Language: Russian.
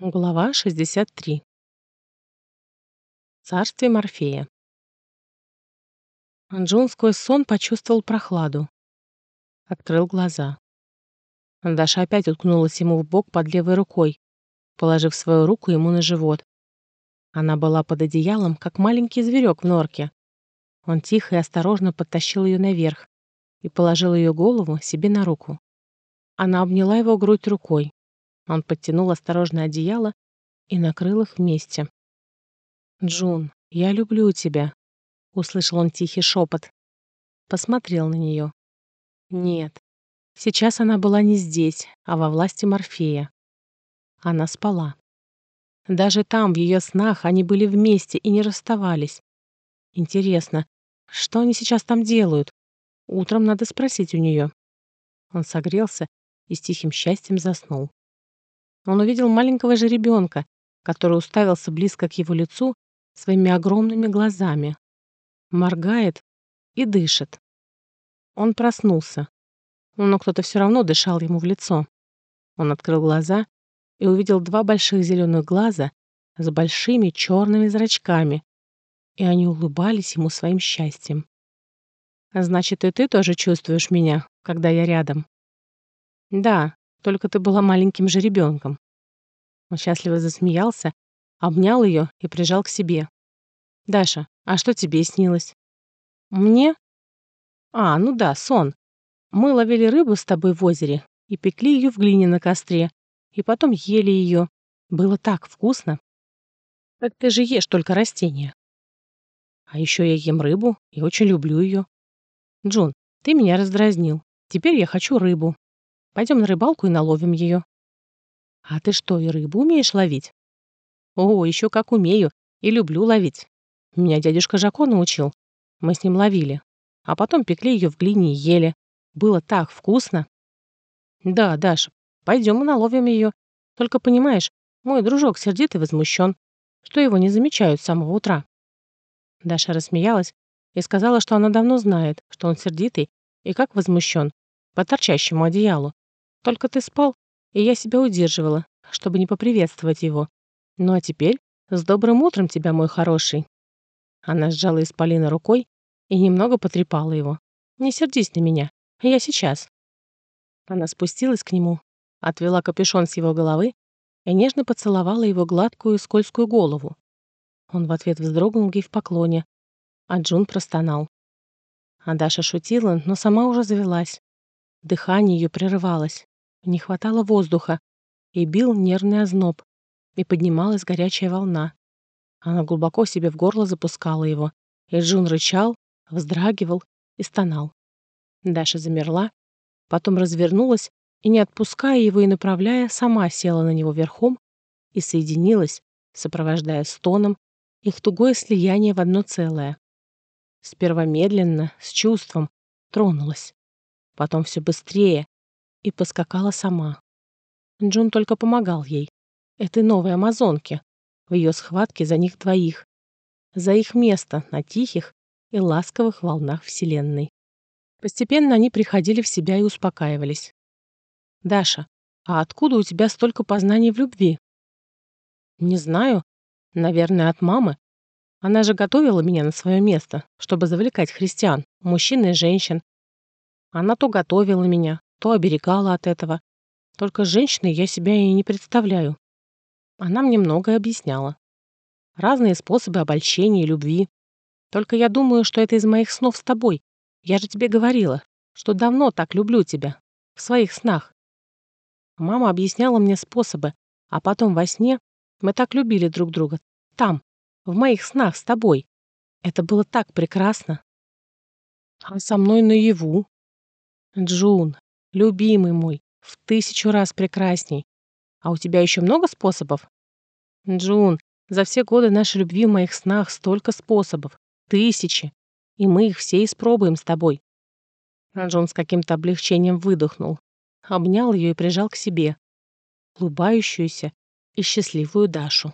Глава 63. Царствие Морфея. Джун сквозь сон почувствовал прохладу. Открыл глаза. Даша опять уткнулась ему в бок под левой рукой, положив свою руку ему на живот. Она была под одеялом, как маленький зверек в норке. Он тихо и осторожно подтащил ее наверх и положил ее голову себе на руку. Она обняла его грудь рукой. Он подтянул осторожно одеяло и накрыл их вместе. «Джун, я люблю тебя», — услышал он тихий шепот. Посмотрел на нее. Нет, сейчас она была не здесь, а во власти Морфея. Она спала. Даже там, в ее снах, они были вместе и не расставались. Интересно, что они сейчас там делают? Утром надо спросить у нее. Он согрелся и с тихим счастьем заснул он увидел маленького жеребенка, который уставился близко к его лицу своими огромными глазами. Моргает и дышит. Он проснулся, но кто-то все равно дышал ему в лицо. Он открыл глаза и увидел два больших зеленых глаза с большими черными зрачками, и они улыбались ему своим счастьем. «Значит, и ты тоже чувствуешь меня, когда я рядом?» «Да, только ты была маленьким же ребенком. Он счастливо засмеялся, обнял ее и прижал к себе. «Даша, а что тебе снилось?» «Мне?» «А, ну да, сон. Мы ловили рыбу с тобой в озере и пекли ее в глине на костре, и потом ели ее. Было так вкусно. Так ты же ешь только растения. А еще я ем рыбу и очень люблю ее. Джун, ты меня раздразнил. Теперь я хочу рыбу. Пойдем на рыбалку и наловим ее. А ты что, и рыбу умеешь ловить? О, еще как умею и люблю ловить. Меня дядюшка Жако научил. Мы с ним ловили. А потом пекли ее в глине и ели. Было так вкусно. Да, Даша, пойдем и наловим ее. Только понимаешь, мой дружок сердит и возмущен, что его не замечают с самого утра. Даша рассмеялась и сказала, что она давно знает, что он сердитый и как возмущен по торчащему одеялу. Только ты спал, и я себя удерживала, чтобы не поприветствовать его. Ну а теперь с добрым утром тебя, мой хороший. Она сжала Исполина рукой и немного потрепала его. Не сердись на меня, я сейчас. Она спустилась к нему, отвела капюшон с его головы и нежно поцеловала его гладкую скользкую голову. Он в ответ вздрогнул ей в поклоне, а Джун простонал. А Даша шутила, но сама уже завелась. Дыхание ее прерывалось. Не хватало воздуха, и бил нервный озноб, и поднималась горячая волна. Она глубоко себе в горло запускала его, и Джун рычал, вздрагивал и стонал. Даша замерла, потом развернулась и, не отпуская его и направляя, сама села на него верхом и соединилась, сопровождая стоном, их тугое слияние в одно целое. Сперва медленно, с чувством, тронулась. Потом все быстрее, и поскакала сама. Джун только помогал ей, этой новой амазонке, в ее схватке за них двоих, за их место на тихих и ласковых волнах Вселенной. Постепенно они приходили в себя и успокаивались. «Даша, а откуда у тебя столько познаний в любви?» «Не знаю. Наверное, от мамы. Она же готовила меня на свое место, чтобы завлекать христиан, мужчин и женщин. Она то готовила меня, то оберегала от этого. Только женщиной я себя и не представляю. Она мне многое объясняла. Разные способы обольщения и любви. Только я думаю, что это из моих снов с тобой. Я же тебе говорила, что давно так люблю тебя. В своих снах. Мама объясняла мне способы, а потом во сне мы так любили друг друга. Там, в моих снах с тобой. Это было так прекрасно. А со мной наяву. Джун, Любимый мой, в тысячу раз прекрасней. А у тебя еще много способов? Джун, за все годы нашей любви в моих снах столько способов. Тысячи. И мы их все испробуем с тобой. Джун с каким-то облегчением выдохнул. Обнял ее и прижал к себе. Улыбающуюся и счастливую Дашу.